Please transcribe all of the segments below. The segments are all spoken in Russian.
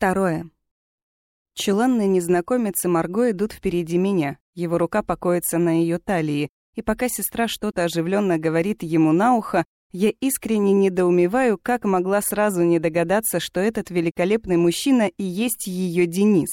Второе. Челанный незнакомец и Марго идут впереди меня. Его рука покоится на ее талии, и пока сестра что-то оживленно говорит ему на ухо, я искренне недоумеваю, как могла сразу не догадаться, что этот великолепный мужчина и есть ее Денис.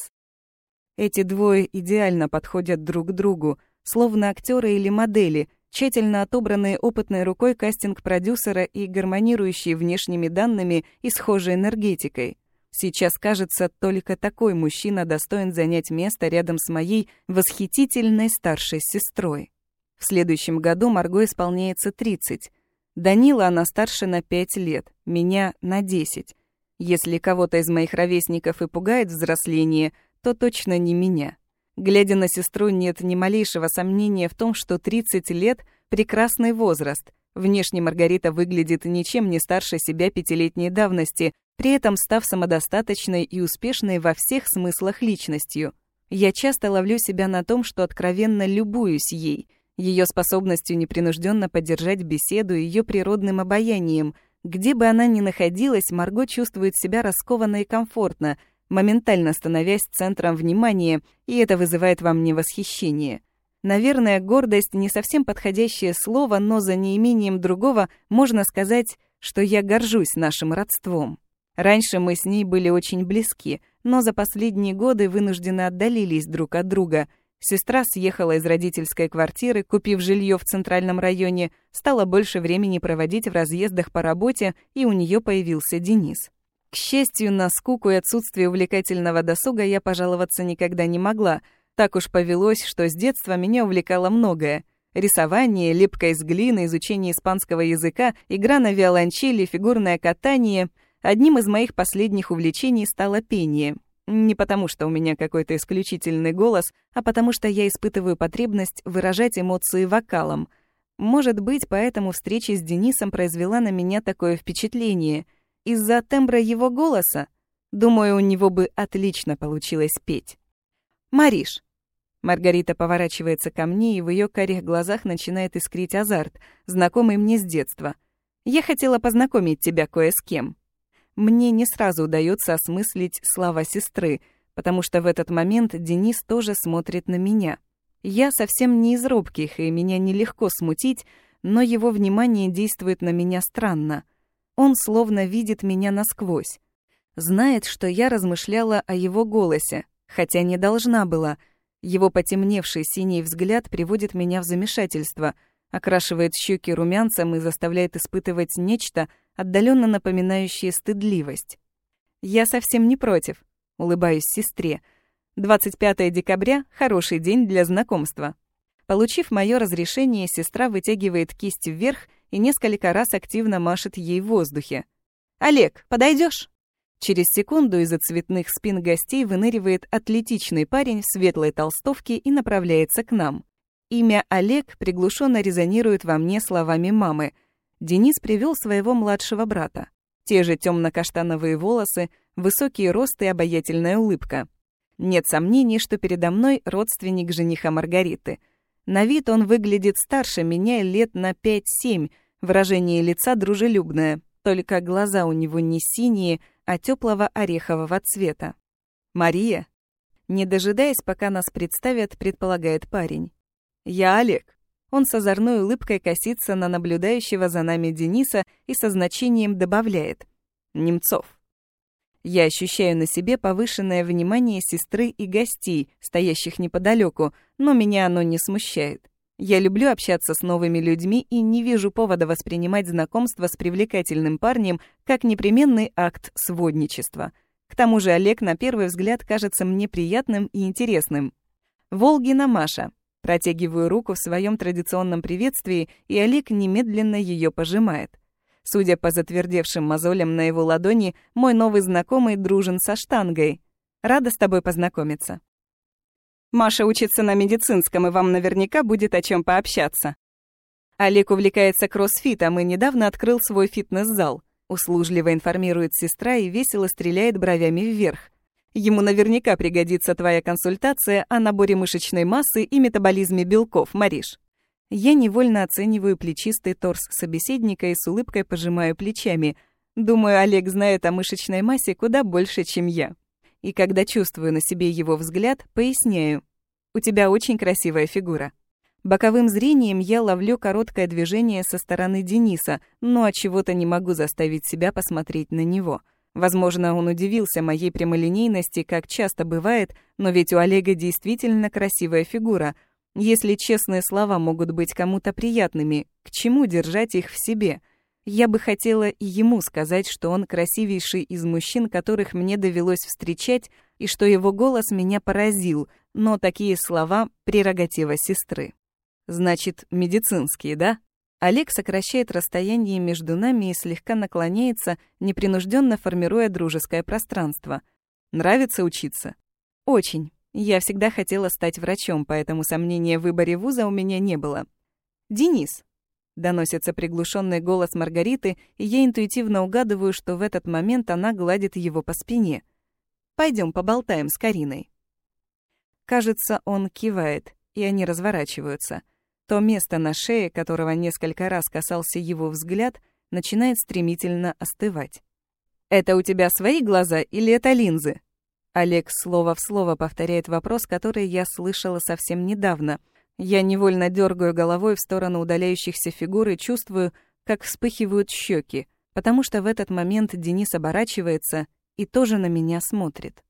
Эти двое идеально подходят друг к другу, словно актеры или модели, тщательно отобранные опытной рукой кастинг-продюсера и гармонирующие внешними данными и схожей энергетикой. Сейчас, кажется, только такой мужчина достоин занять место рядом с моей восхитительной старшей сестрой. В следующем году Марго исполняется 30. Данила она старше на 5 лет, меня на 10. Если кого-то из моих ровесников и пугает взросление, то точно не меня. Глядя на сестру, нет ни малейшего сомнения в том, что 30 лет — прекрасный возраст. Внешне Маргарита выглядит ничем не старше себя пятилетней давности, при этом став самодостаточной и успешной во всех смыслах личностью. Я часто ловлю себя на том, что откровенно любуюсь ей, ее способностью непринужденно поддержать беседу, ее природным обаянием. Где бы она ни находилась, Марго чувствует себя раскованно и комфортно, моментально становясь центром внимания, и это вызывает во мне восхищение. Наверное, гордость не совсем подходящее слово, но за неимением другого можно сказать, что я горжусь нашим родством. Раньше мы с ней были очень близки, но за последние годы вынуждены отдалились друг от друга. Сестра съехала из родительской квартиры, купив жилье в центральном районе, стала больше времени проводить в разъездах по работе, и у нее появился Денис. К счастью, на скуку и отсутствие увлекательного досуга я пожаловаться никогда не могла. Так уж повелось, что с детства меня увлекало многое. Рисование, лепка из глины, изучение испанского языка, игра на виолончели, фигурное катание — Одним из моих последних увлечений стало пение. Не потому, что у меня какой-то исключительный голос, а потому что я испытываю потребность выражать эмоции вокалом. Может быть, поэтому встреча с Денисом произвела на меня такое впечатление. Из-за тембра его голоса? Думаю, у него бы отлично получилось петь. «Мариш!» Маргарита поворачивается ко мне, и в ее карих глазах начинает искрить азарт, знакомый мне с детства. «Я хотела познакомить тебя кое с кем». Мне не сразу удается осмыслить слова сестры, потому что в этот момент Денис тоже смотрит на меня. Я совсем не из робких, и меня нелегко смутить, но его внимание действует на меня странно. Он словно видит меня насквозь. Знает, что я размышляла о его голосе, хотя не должна была. Его потемневший синий взгляд приводит меня в замешательство, окрашивает щеки румянцем и заставляет испытывать нечто, отдаленно напоминающие стыдливость. «Я совсем не против», — улыбаюсь сестре. «25 декабря — хороший день для знакомства». Получив мое разрешение, сестра вытягивает кисть вверх и несколько раз активно машет ей в воздухе. «Олег, подойдешь? Через секунду из-за цветных спин гостей выныривает атлетичный парень в светлой толстовке и направляется к нам. Имя Олег приглушенно резонирует во мне словами мамы — Денис привел своего младшего брата. Те же темно-каштановые волосы, высокий рост и обаятельная улыбка. Нет сомнений, что передо мной родственник жениха Маргариты. На вид он выглядит старше меня лет на 5-7, выражение лица дружелюбное, только глаза у него не синие, а теплого орехового цвета. «Мария?» Не дожидаясь, пока нас представят, предполагает парень. «Я Олег. Он с озорной улыбкой косится на наблюдающего за нами Дениса и со значением добавляет «Немцов». Я ощущаю на себе повышенное внимание сестры и гостей, стоящих неподалеку, но меня оно не смущает. Я люблю общаться с новыми людьми и не вижу повода воспринимать знакомство с привлекательным парнем как непременный акт сводничества. К тому же Олег на первый взгляд кажется мне приятным и интересным. Волгина Маша, Протягиваю руку в своем традиционном приветствии, и Олег немедленно ее пожимает. Судя по затвердевшим мозолям на его ладони, мой новый знакомый дружен со штангой. Рада с тобой познакомиться. Маша учится на медицинском, и вам наверняка будет о чем пообщаться. Олег увлекается кроссфитом и недавно открыл свой фитнес-зал. Услужливо информирует сестра и весело стреляет бровями вверх. Ему наверняка пригодится твоя консультация о наборе мышечной массы и метаболизме белков, Мариш. Я невольно оцениваю плечистый торс собеседника и с улыбкой пожимаю плечами. Думаю, Олег знает о мышечной массе куда больше, чем я. и когда чувствую на себе его взгляд, поясняю. «У тебя очень красивая фигура». Боковым зрением я ловлю короткое движение со стороны Дениса, но от чего-то не могу заставить себя посмотреть на него. Возможно, он удивился моей прямолинейности, как часто бывает, но ведь у Олега действительно красивая фигура. Если честные слова могут быть кому-то приятными, к чему держать их в себе? Я бы хотела и ему сказать, что он красивейший из мужчин, которых мне довелось встречать, и что его голос меня поразил, но такие слова — прерогатива сестры. Значит, медицинские, да? Олег сокращает расстояние между нами и слегка наклоняется, непринужденно формируя дружеское пространство. Нравится учиться? Очень. Я всегда хотела стать врачом, поэтому сомнения в выборе вуза у меня не было. Денис. Доносится приглушенный голос Маргариты, и я интуитивно угадываю, что в этот момент она гладит его по спине. Пойдем поболтаем с Кариной. Кажется, он кивает, и они разворачиваются — то место на шее, которого несколько раз касался его взгляд, начинает стремительно остывать. «Это у тебя свои глаза или это линзы?» Олег слово в слово повторяет вопрос, который я слышала совсем недавно. Я невольно дергаю головой в сторону удаляющихся фигур и чувствую, как вспыхивают щеки, потому что в этот момент Денис оборачивается и тоже на меня смотрит.